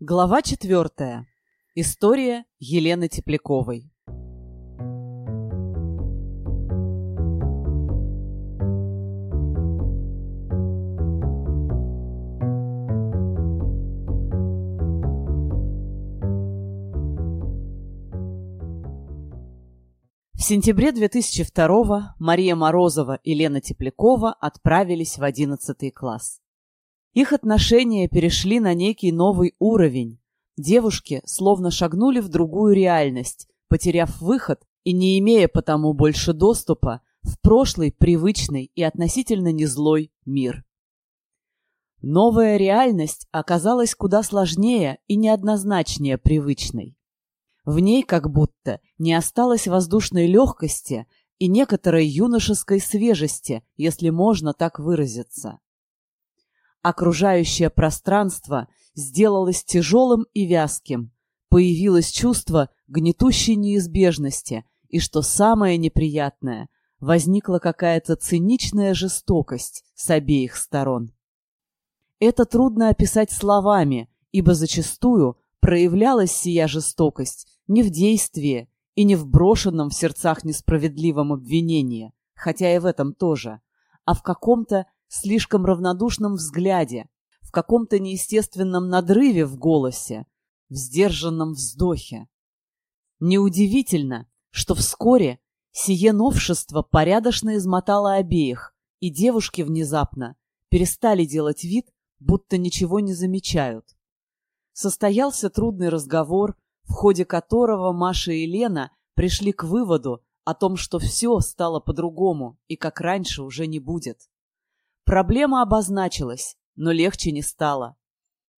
Глава четвертая. История Елены Тепляковой. В сентябре 2002 Мария Морозова и Лена Теплякова отправились в 11 класс. Их отношения перешли на некий новый уровень. Девушки словно шагнули в другую реальность, потеряв выход и не имея потому больше доступа в прошлый, привычный и относительно незлой мир. Новая реальность оказалась куда сложнее и неоднозначнее привычной. В ней как будто не осталось воздушной легкости и некоторой юношеской свежести, если можно так выразиться. Окружающее пространство сделалось тяжелым и вязким. Появилось чувство гнетущей неизбежности, и, что самое неприятное, возникла какая-то циничная жестокость с обеих сторон. Это трудно описать словами, ибо зачастую проявлялась сия жестокость не в действии и не в брошенном в сердцах несправедливом обвинении, хотя и в этом тоже, а в каком-то слишком равнодушном взгляде, в каком-то неестественном надрыве в голосе, в сдержанном вздохе. Неудивительно, что вскоре сие новшество порядочно измотало обеих, и девушки внезапно перестали делать вид, будто ничего не замечают. Состоялся трудный разговор, в ходе которого Маша и Лена пришли к выводу о том, что все стало по-другому и как раньше уже не будет. Проблема обозначилась, но легче не стало.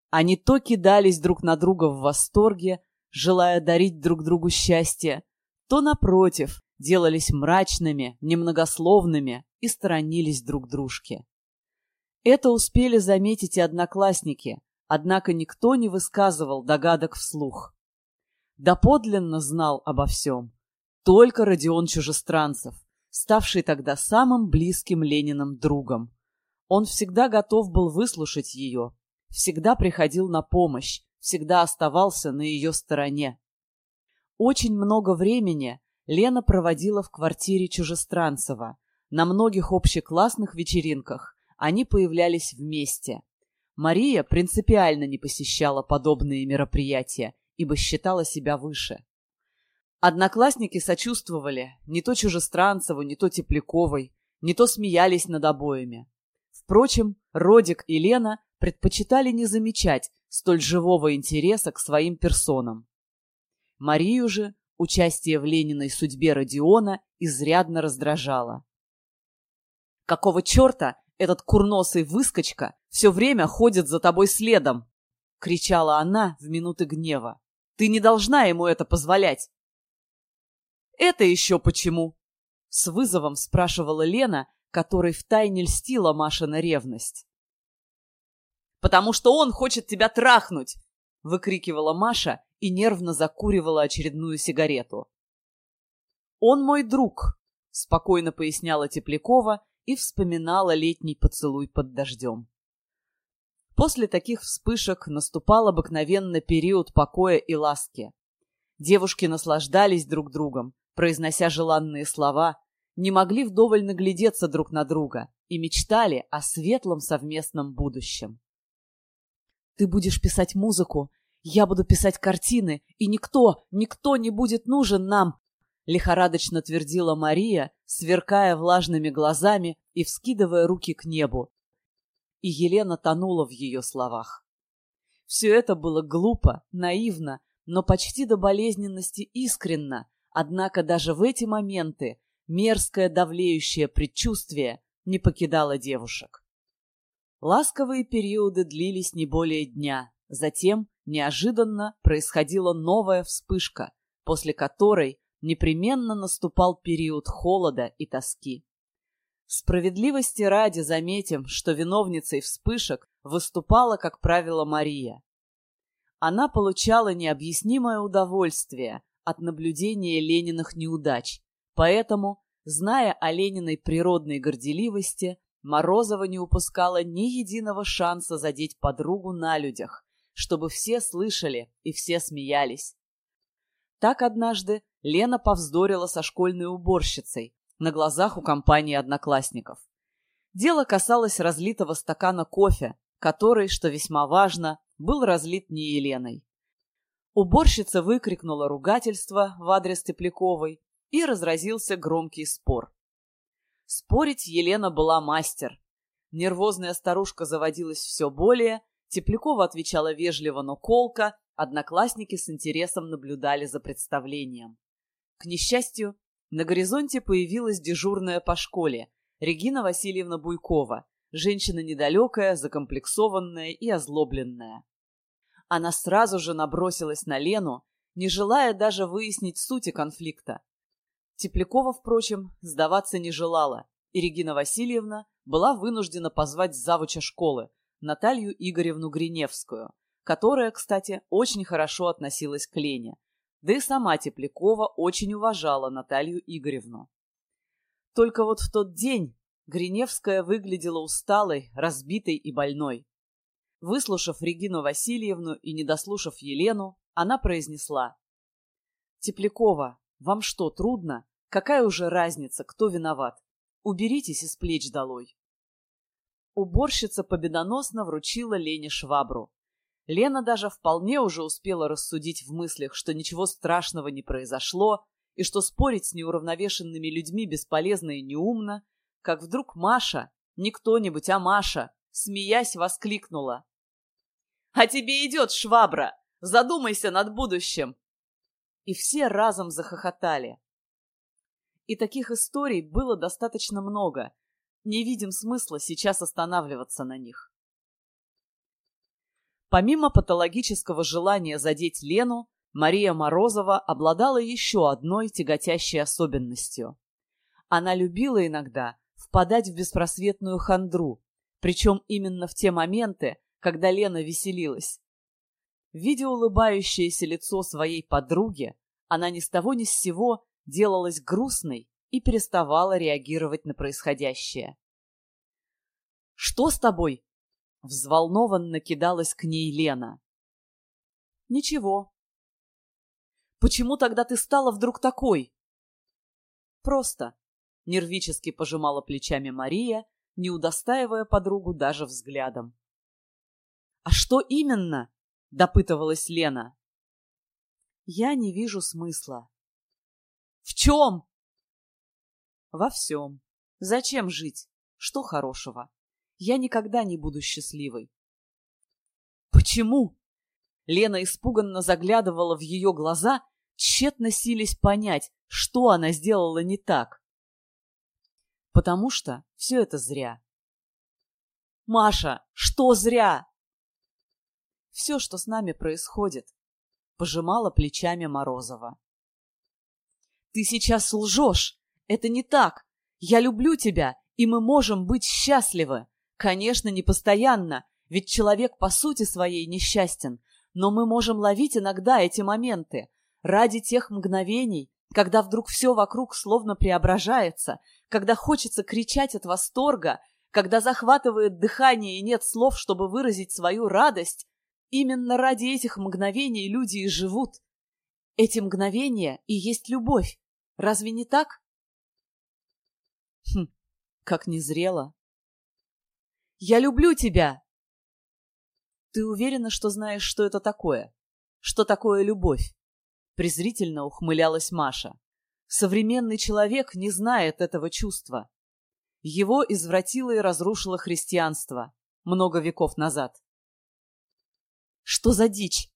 Они то кидались друг на друга в восторге, желая дарить друг другу счастье, то, напротив, делались мрачными, немногословными и сторонились друг дружки. Это успели заметить и одноклассники, однако никто не высказывал догадок вслух. Доподлинно знал обо всем только Родион Чужестранцев, ставший тогда самым близким Лениным другом. Он всегда готов был выслушать ее, всегда приходил на помощь, всегда оставался на ее стороне. Очень много времени Лена проводила в квартире Чужестранцева. На многих общеклассных вечеринках они появлялись вместе. Мария принципиально не посещала подобные мероприятия, ибо считала себя выше. Одноклассники сочувствовали не то Чужестранцеву, не то Тепляковой, не то смеялись над обоями. Впрочем, Родик и Лена предпочитали не замечать столь живого интереса к своим персонам. Марию же участие в Лениной судьбе Родиона изрядно раздражало. «Какого черта этот курносый выскочка все время ходит за тобой следом?» — кричала она в минуты гнева. «Ты не должна ему это позволять!» «Это еще почему?» — с вызовом спрашивала Лена, которой втайне льстила Машина ревность. «Потому что он хочет тебя трахнуть!» — выкрикивала Маша и нервно закуривала очередную сигарету. «Он мой друг», — спокойно поясняла Теплякова и вспоминала летний поцелуй под дождем. После таких вспышек наступал обыкновенно период покоя и ласки. Девушки наслаждались друг другом, произнося желанные слова, не могли вдоволь наглядеться друг на друга и мечтали о светлом совместном будущем. «Ты будешь писать музыку, я буду писать картины, и никто, никто не будет нужен нам!» лихорадочно твердила Мария, сверкая влажными глазами и вскидывая руки к небу. И Елена тонула в ее словах. Все это было глупо, наивно, но почти до болезненности искренно, однако даже в эти моменты мерзкое давлеющее предчувствие не покидало девушек. Ласковые периоды длились не более дня, затем неожиданно происходила новая вспышка, после которой непременно наступал период холода и тоски. Справедливости ради заметим, что виновницей вспышек выступала, как правило, Мария. Она получала необъяснимое удовольствие от наблюдения Лениных неудач, Поэтому, зная о Лениной природной горделивости, Морозова не упускала ни единого шанса задеть подругу на людях, чтобы все слышали и все смеялись. Так однажды Лена повздорила со школьной уборщицей на глазах у компании одноклассников. Дело касалось разлитого стакана кофе, который, что весьма важно, был разлит не Еленой. Уборщица выкрикнула ругательство в адрес Тепляковой, и разразился громкий спор. Спорить Елена была мастер. Нервозная старушка заводилась все более, Теплякова отвечала вежливо, но колко, одноклассники с интересом наблюдали за представлением. К несчастью, на горизонте появилась дежурная по школе, Регина Васильевна Буйкова, женщина недалекая, закомплексованная и озлобленная. Она сразу же набросилась на Лену, не желая даже выяснить сути конфликта. Теплякова, впрочем, сдаваться не желала, и Регина Васильевна была вынуждена позвать завуча школы, Наталью Игоревну Гриневскую, которая, кстати, очень хорошо относилась к Лене, да и сама Теплякова очень уважала Наталью Игоревну. Только вот в тот день Гриневская выглядела усталой, разбитой и больной. Выслушав Регину Васильевну и не дослушав Елену, она произнесла. «Теплякова, вам что, трудно? Какая уже разница, кто виноват? Уберитесь из плеч долой». Уборщица победоносно вручила Лене швабру. Лена даже вполне уже успела рассудить в мыслях, что ничего страшного не произошло и что спорить с неуравновешенными людьми бесполезно и неумно, как вдруг Маша, не кто-нибудь, а Маша, смеясь, воскликнула. «А тебе идет швабра! Задумайся над будущим!» И все разом захохотали. И таких историй было достаточно много. Не видим смысла сейчас останавливаться на них. Помимо патологического желания задеть Лену, Мария Морозова обладала еще одной тяготящей особенностью. Она любила иногда впадать в беспросветную хандру, причем именно в те моменты, когда Лена веселилась. Видя улыбающееся лицо своей подруги, она ни с того ни с сего делалась грустной и переставала реагировать на происходящее. «Что с тобой?» Взволнованно кидалась к ней Лена. «Ничего». «Почему тогда ты стала вдруг такой?» «Просто», — нервически пожимала плечами Мария, не удостаивая подругу даже взглядом. «А что именно?» — допытывалась Лена. «Я не вижу смысла». «В чем?» «Во всем. Зачем жить? Что хорошего?» я никогда не буду счастливой. Почему? Лена испуганно заглядывала в ее глаза, тщетно сились понять, что она сделала не так. Потому что все это зря. Маша, что зря? Все, что с нами происходит, пожимала плечами Морозова. Ты сейчас лжешь. Это не так. Я люблю тебя, и мы можем быть счастливы. Конечно, не постоянно, ведь человек по сути своей несчастен, но мы можем ловить иногда эти моменты ради тех мгновений, когда вдруг все вокруг словно преображается, когда хочется кричать от восторга, когда захватывает дыхание и нет слов, чтобы выразить свою радость. Именно ради этих мгновений люди и живут. Эти мгновения и есть любовь. Разве не так? Хм, как незрело. Я люблю тебя!» «Ты уверена, что знаешь, что это такое? Что такое любовь?» Презрительно ухмылялась Маша. «Современный человек не знает этого чувства. Его извратило и разрушило христианство много веков назад». «Что за дичь?»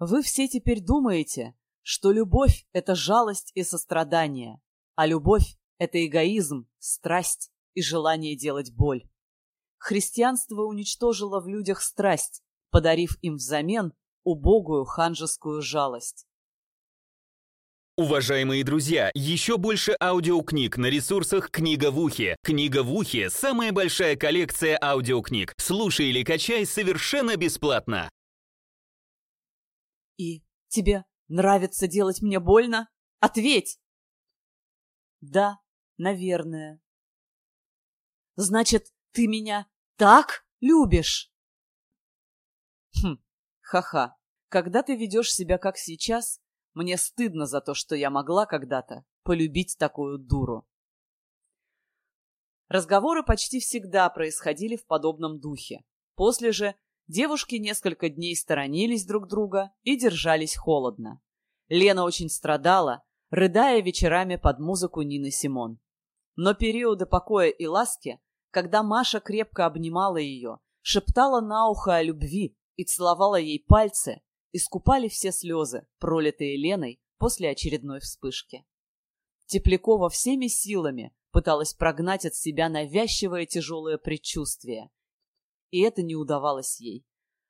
«Вы все теперь думаете, что любовь — это жалость и сострадание, а любовь — это эгоизм, страсть и желание делать боль. Христианство уничтожило в людях страсть, подарив им взамен убогую ханжескую жалость. Уважаемые друзья, еще больше аудиокниг на ресурсах «Книга в ухе». «Книга в ухе» — самая большая коллекция аудиокниг. Слушай или качай совершенно бесплатно. И тебе нравится делать мне больно? Ответь! Да, наверное. Значит, ты меня так любишь? Ха-ха, когда ты ведешь себя как сейчас, мне стыдно за то, что я могла когда-то полюбить такую дуру. Разговоры почти всегда происходили в подобном духе. После же девушки несколько дней сторонились друг друга и держались холодно. Лена очень страдала, рыдая вечерами под музыку Нины Симон. Но периоды покоя и ласки, когда Маша крепко обнимала ее, шептала на ухо о любви и целовала ей пальцы, искупали все слезы, пролитые Леной после очередной вспышки. Теплякова всеми силами пыталась прогнать от себя навязчивое тяжелое предчувствие. И это не удавалось ей.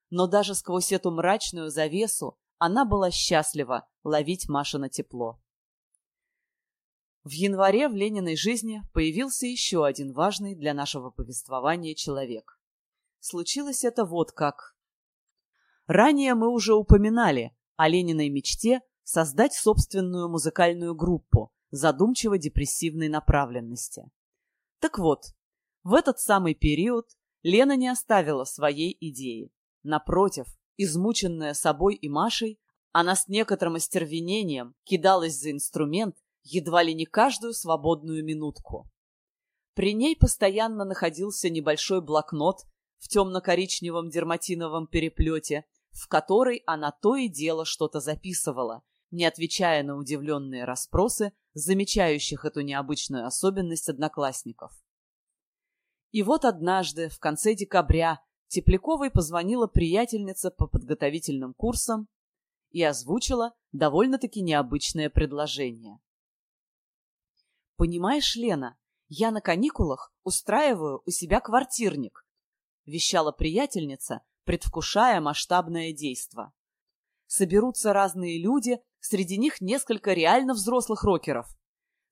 Но даже сквозь эту мрачную завесу она была счастлива ловить Машина тепло. В январе в Лениной жизни появился еще один важный для нашего повествования человек. Случилось это вот как. Ранее мы уже упоминали о Лениной мечте создать собственную музыкальную группу, задумчиво-депрессивной направленности. Так вот, в этот самый период Лена не оставила своей идеи. Напротив, измученная собой и Машей, она с некоторым остервенением кидалась за инструмент едва ли не каждую свободную минутку. При ней постоянно находился небольшой блокнот в темно-коричневом дерматиновом переплете, в который она то и дело что-то записывала, не отвечая на удивленные расспросы замечающих эту необычную особенность одноклассников. И вот однажды, в конце декабря, Тепляковой позвонила приятельница по подготовительным курсам и озвучила довольно-таки необычное предложение. «Понимаешь, Лена, я на каникулах устраиваю у себя квартирник», вещала приятельница, предвкушая масштабное действо. Соберутся разные люди Среди них несколько реально взрослых рокеров.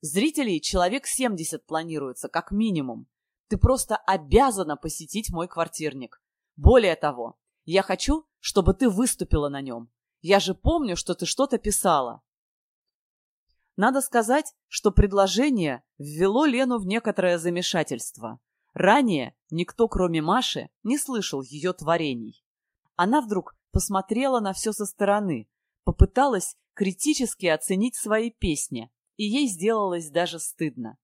Зрителей человек 70 планируется, как минимум. Ты просто обязана посетить мой квартирник. Более того, я хочу, чтобы ты выступила на нем. Я же помню, что ты что-то писала. Надо сказать, что предложение ввело Лену в некоторое замешательство. Ранее никто, кроме Маши, не слышал ее творений. Она вдруг посмотрела на все со стороны, попыталась критически оценить свои песни, и ей сделалось даже стыдно.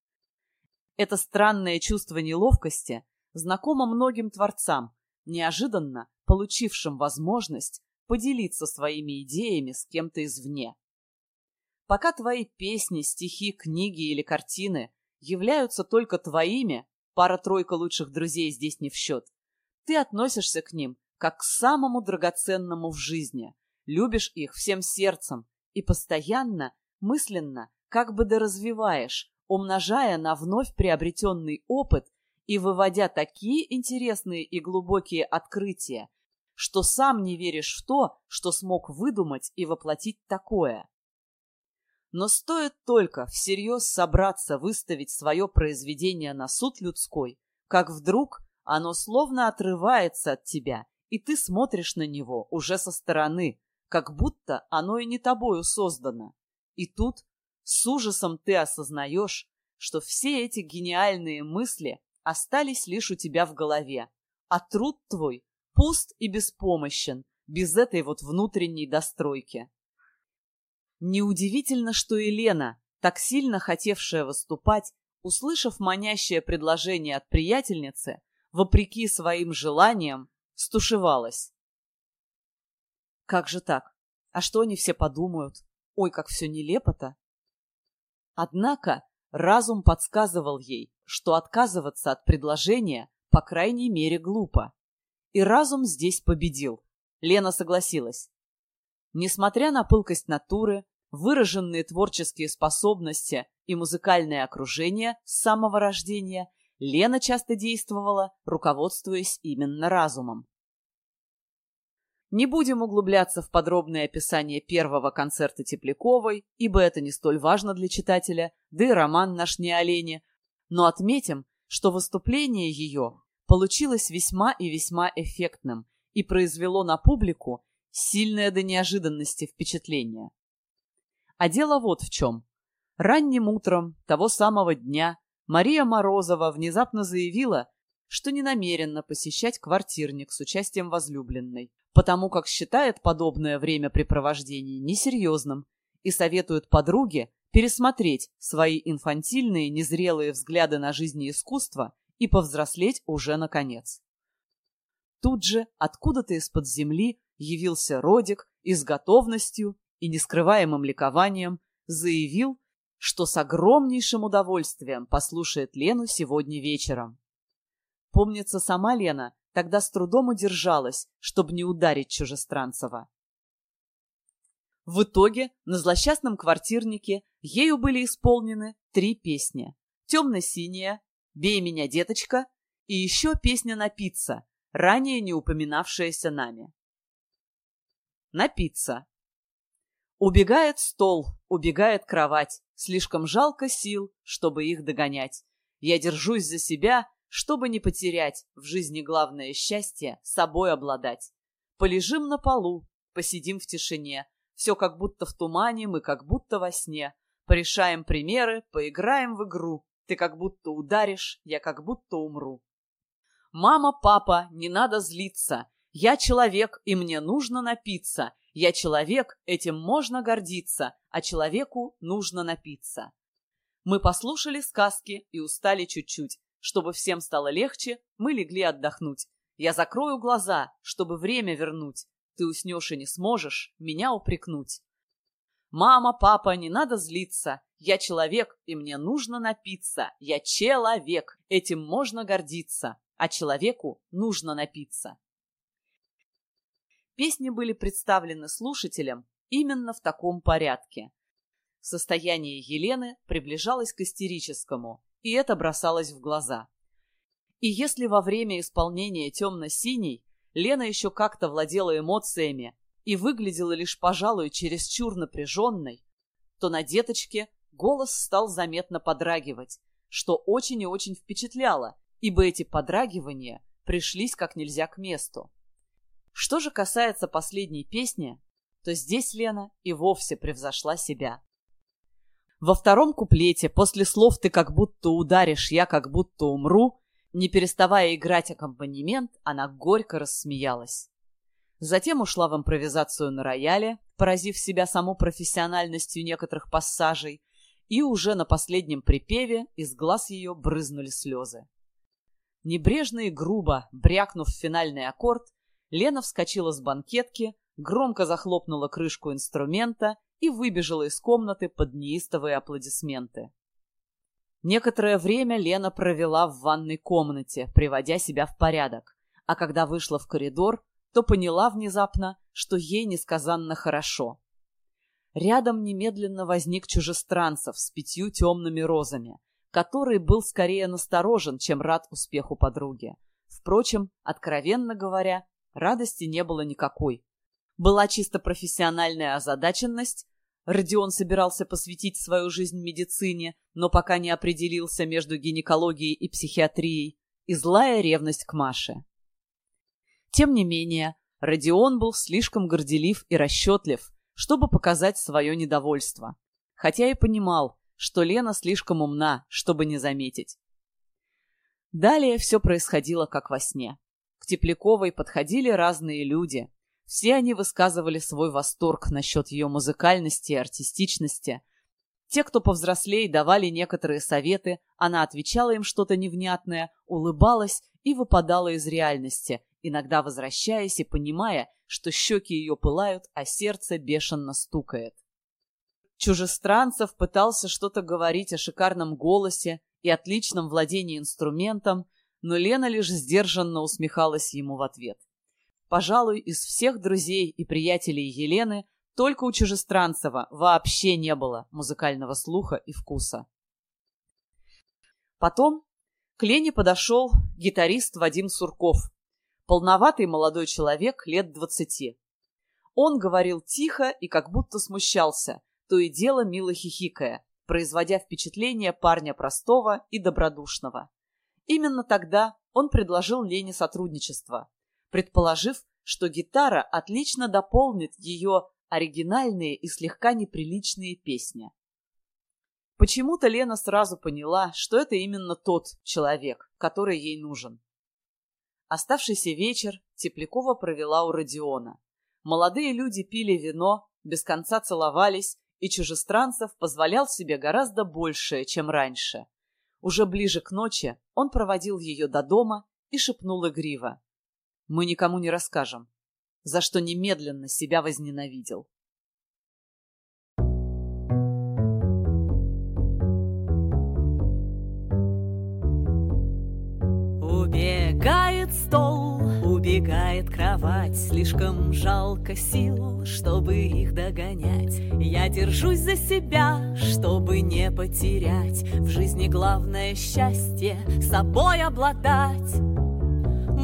Это странное чувство неловкости знакомо многим творцам, неожиданно получившим возможность поделиться своими идеями с кем-то извне. Пока твои песни, стихи, книги или картины являются только твоими, пара-тройка лучших друзей здесь не в счет, ты относишься к ним как к самому драгоценному в жизни, любишь их всем сердцем и постоянно, мысленно, как бы доразвиваешь, умножая на вновь приобретенный опыт и выводя такие интересные и глубокие открытия, что сам не веришь в то, что смог выдумать и воплотить такое. Но стоит только всерьез собраться выставить свое произведение на суд людской, как вдруг оно словно отрывается от тебя, и ты смотришь на него уже со стороны, как будто оно и не тобою создано. И тут с ужасом ты осознаешь, что все эти гениальные мысли остались лишь у тебя в голове, а труд твой пуст и беспомощен, без этой вот внутренней достройки. Неудивительно, что Елена, так сильно хотевшая выступать, услышав манящее предложение от приятельницы, вопреки своим желаниям, стушевалась. Как же так? А что они все подумают? Ой, как все нелепо-то. Однако разум подсказывал ей, что отказываться от предложения, по крайней мере, глупо. И разум здесь победил. Лена согласилась. Несмотря на пылкость натуры, выраженные творческие способности и музыкальное окружение с самого рождения, Лена часто действовала, руководствуясь именно разумом. Не будем углубляться в подробное описание первого концерта Тепляковой, ибо это не столь важно для читателя, да и роман наш не олени, но отметим, что выступление ее получилось весьма и весьма эффектным и произвело на публику сильное до неожиданности впечатление. А дело вот в чем. Ранним утром того самого дня Мария Морозова внезапно заявила, что не намерена посещать квартирник с участием возлюбленной, потому как считает подобное времяпрепровождение несерьезным и советует подруге пересмотреть свои инфантильные, незрелые взгляды на жизнь и искусство и повзрослеть уже наконец. Тут же, откуда-то из-под земли, явился Родик и с готовностью и нескрываемым ликованием заявил, что с огромнейшим удовольствием послушает Лену сегодня вечером. Помнится, сама Лена тогда с трудом удержалась, чтобы не ударить Чужестранцева. В итоге на злосчастном квартирнике ею были исполнены три песни. «Темно-синяя», «Бей меня, деточка» и еще песня «Напиться», ранее не упоминавшаяся нами. Напиться. Убегает стол, убегает кровать, слишком жалко сил, чтобы их догонять. Я держусь за себя, чтобы не потерять в жизни главное счастье, собой обладать. Полежим на полу, посидим в тишине, все как будто в тумане, мы как будто во сне. Порешаем примеры, поиграем в игру. Ты как будто ударишь, я как будто умру. Мама, папа, не надо злиться. Я человек, и мне нужно напиться. Я человек, этим можно гордиться, а человеку нужно напиться. Мы послушали сказки и устали чуть-чуть. Чтобы всем стало легче, мы легли отдохнуть. Я закрою глаза, чтобы время вернуть. Ты уснешь и не сможешь меня упрекнуть. Мама, папа, не надо злиться. Я человек, и мне нужно напиться. Я человек, этим можно гордиться, а человеку нужно напиться. Песни были представлены слушателям именно в таком порядке. Состояние Елены приближалось к истерическому, и это бросалось в глаза. И если во время исполнения темно-синий Лена еще как-то владела эмоциями и выглядела лишь, пожалуй, чересчур напряженной, то на деточке голос стал заметно подрагивать, что очень и очень впечатляло, ибо эти подрагивания пришлись как нельзя к месту. Что же касается последней песни, то здесь Лена и вовсе превзошла себя. Во втором куплете, после слов «ты как будто ударишь, я как будто умру», не переставая играть аккомпанемент, она горько рассмеялась. Затем ушла в импровизацию на рояле, поразив себя саму профессиональностью некоторых пассажей, и уже на последнем припеве из глаз ее брызнули слезы. Небрежно и грубо, брякнув финальный аккорд, Лена вскочила с банкетки, громко захлопнула крышку инструмента и выбежала из комнаты под неистовые аплодисменты. Некоторое время Лена провела в ванной комнате, приводя себя в порядок, а когда вышла в коридор, то поняла внезапно, что ей несказанно хорошо. Рядом немедленно возник чужестранцев с пятью темными розами, который был скорее насторожен, чем рад успеху подруги. Впрочем, откровенно говоря, Радости не было никакой. Была чисто профессиональная озадаченность. Родион собирался посвятить свою жизнь медицине, но пока не определился между гинекологией и психиатрией, и злая ревность к Маше. Тем не менее, Родион был слишком горделив и расчетлив, чтобы показать свое недовольство, хотя и понимал, что Лена слишком умна, чтобы не заметить. Далее все происходило как во сне. К Тепляковой подходили разные люди. Все они высказывали свой восторг насчет ее музыкальности и артистичности. Те, кто повзрослее, давали некоторые советы, она отвечала им что-то невнятное, улыбалась и выпадала из реальности, иногда возвращаясь и понимая, что щеки ее пылают, а сердце бешено стукает. Чужестранцев пытался что-то говорить о шикарном голосе и отличном владении инструментом, но Лена лишь сдержанно усмехалась ему в ответ. Пожалуй, из всех друзей и приятелей Елены только у Чужестранцева вообще не было музыкального слуха и вкуса. Потом к Лене подошел гитарист Вадим Сурков, полноватый молодой человек лет двадцати. Он говорил тихо и как будто смущался, то и дело мило хихикая, производя впечатление парня простого и добродушного. Именно тогда он предложил Лене сотрудничество, предположив, что гитара отлично дополнит ее оригинальные и слегка неприличные песни. Почему-то Лена сразу поняла, что это именно тот человек, который ей нужен. Оставшийся вечер Теплякова провела у Родиона. Молодые люди пили вино, без конца целовались, и чужестранцев позволял себе гораздо большее, чем раньше. Уже ближе к ночи он проводил ее до дома и шепнул игриво. «Мы никому не расскажем, за что немедленно себя возненавидел». Убегает кровать. Слишком жалко сил, чтобы их догонять. Я держусь за себя, чтобы не потерять. В жизни главное счастье собой обладать.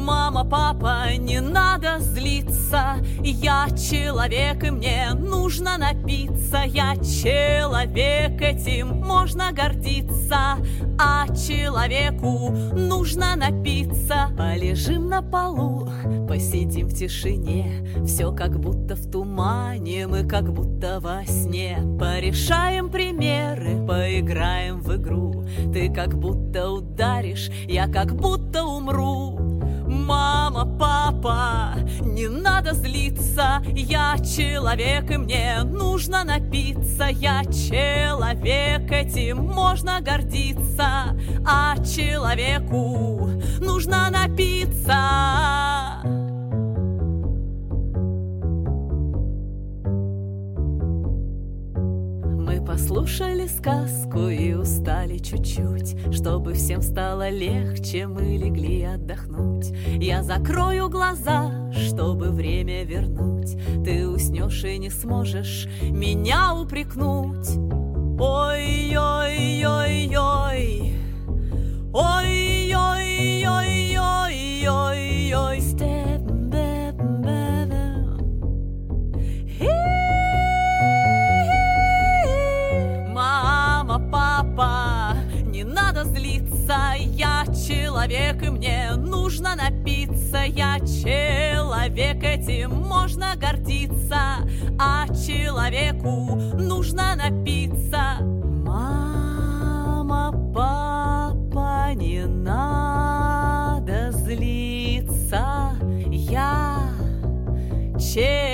Мама, папа, не надо злиться. Я человек, и мне нужно напиться. Я человек, этим можно гордиться. А человеку нужно напиться. Полежим на полу, посидим в тишине. Все как будто в тумане, мы как будто во сне. Порешаем примеры, поиграем в игру. Ты как будто ударишь, я как будто умру. Мама, папа, не надо злиться. Я человек, и мне нужно напиться. Я человек, этим можно гордиться. А человеку нужно напиться Послушали сказку и устали чуть-чуть Чтобы всем стало легче, мы легли отдохнуть. Я закрою глаза, чтобы время вернуть. Ты уснешь и не сможешь меня упрекнуть. Ой-ой-ой-ой Ой-ой-ой-ой-ой напиться. Я человек этим можно гордиться а человеку нужно напиться. Мама папа не надо злиться. Я человек